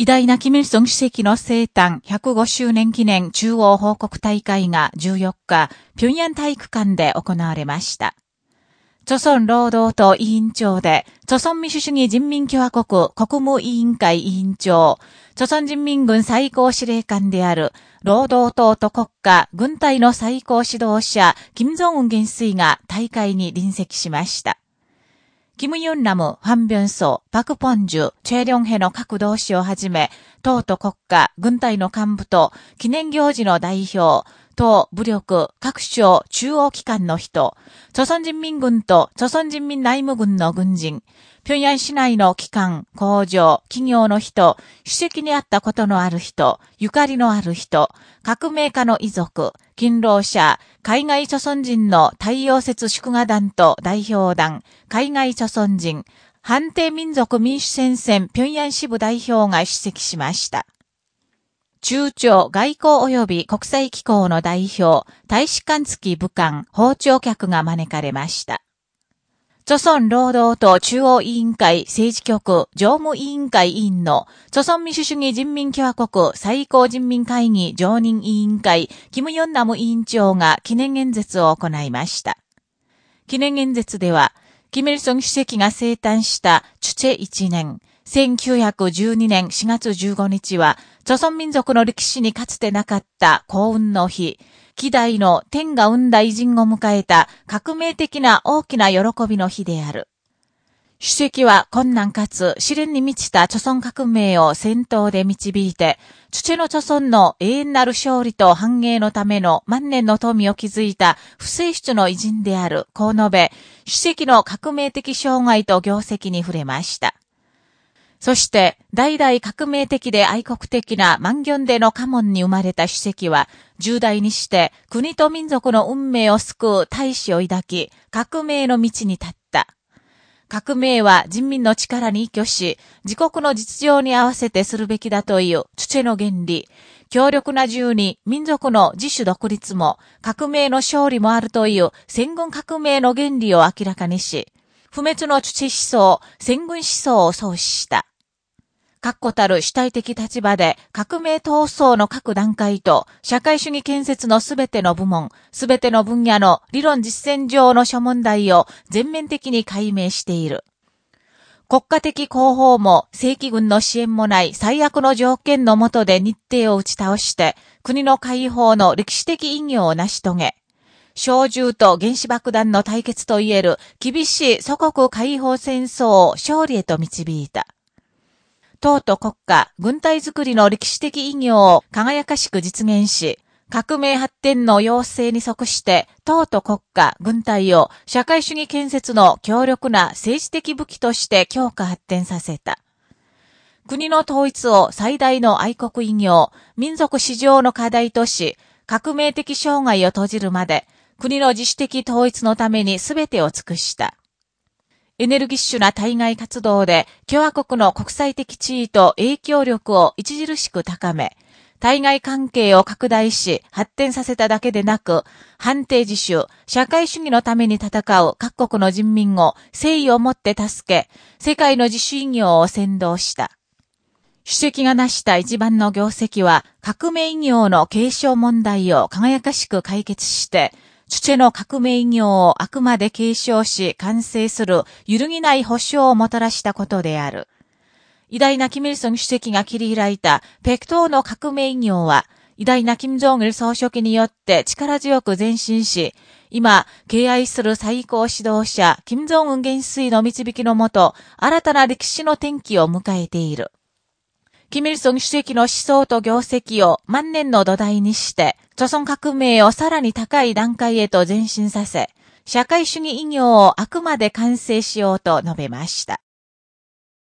偉大なキミルソン主席の生誕105周年記念中央報告大会が14日、平壌体育館で行われました。著村労働党委員長で、著村民主主義人民共和国国務委員会委員長、著村人民軍最高司令官である、労働党と国家、軍隊の最高指導者、金正恩元帥が大会に臨席しました。キム・ユンナム、ファン・ビョンソ、パク・ポンジュ、チェ・リョンヘの各同志をはじめ、党と国家、軍隊の幹部と、記念行事の代表、党、武力、各省、中央機関の人、朝鮮人民軍と朝鮮人民内務軍の軍人、平壌市内の機関、工場、企業の人、主席にあったことのある人、ゆかりのある人、革命家の遺族、勤労者、海外諸村人の太陽節祝賀団と代表団、海外諸村人、判定民族民主戦線平壌支部代表が出席しました。中朝外交及び国際機構の代表、大使館付き武官、包丁客が招かれました。著村労働党中央委員会政治局常務委員会委員の、著村民主主義人民共和国最高人民会議常任委員会、キム・ヨンナム委員長が記念演説を行いました。記念演説では、キム・イルソン主席が生誕したチュチェ1年、1912年4月15日は、朝鮮民族の歴史にかつてなかった幸運の日、希代の天が生んだ偉人を迎えた革命的な大きな喜びの日である。主席は困難かつ試練に満ちた朝鮮革命を戦闘で導いて、父の朝鮮の永遠なる勝利と繁栄のための万年の富を築いた不正出の偉人である、こう述べ、主席の革命的障害と業績に触れました。そして、代々革命的で愛国的な万元での家紋に生まれた主席は、重大にして国と民族の運命を救う大使を抱き、革命の道に立った。革命は人民の力に依拠し、自国の実情に合わせてするべきだという土の原理、強力な銃に民族の自主独立も、革命の勝利もあるという戦軍革命の原理を明らかにし、不滅の土思想、戦軍思想を創始した。確固たる主体的立場で革命闘争の各段階と社会主義建設のすべての部門、すべての分野の理論実践上の諸問題を全面的に解明している。国家的広報も正規軍の支援もない最悪の条件の下で日程を打ち倒して国の解放の歴史的意義を成し遂げ、小銃と原子爆弾の対決といえる厳しい祖国解放戦争を勝利へと導いた。党と国家、軍隊づくりの歴史的意義を輝かしく実現し、革命発展の要請に即して、党と国家、軍隊を社会主義建設の強力な政治的武器として強化発展させた。国の統一を最大の愛国意業、民族市場の課題とし、革命的障害を閉じるまで、国の自主的統一のために全てを尽くした。エネルギッシュな対外活動で共和国の国際的地位と影響力を著しく高め、対外関係を拡大し発展させただけでなく、判定自主、社会主義のために戦う各国の人民を誠意をもって助け、世界の自主医業を先導した。主席が成した一番の業績は、革命医業の継承問題を輝かしく解決して、父の革命業をあくまで継承し完成する揺るぎない保障をもたらしたことである。偉大なキム・イルソン主席が切り開いた北東の革命業は、偉大な金正恩総書記によって力強く前進し、今、敬愛する最高指導者、金正恩元帥の導きのもと、新たな歴史の転機を迎えている。キミルソン主席の思想と業績を万年の土台にして、著存革命をさらに高い段階へと前進させ、社会主義医業をあくまで完成しようと述べました。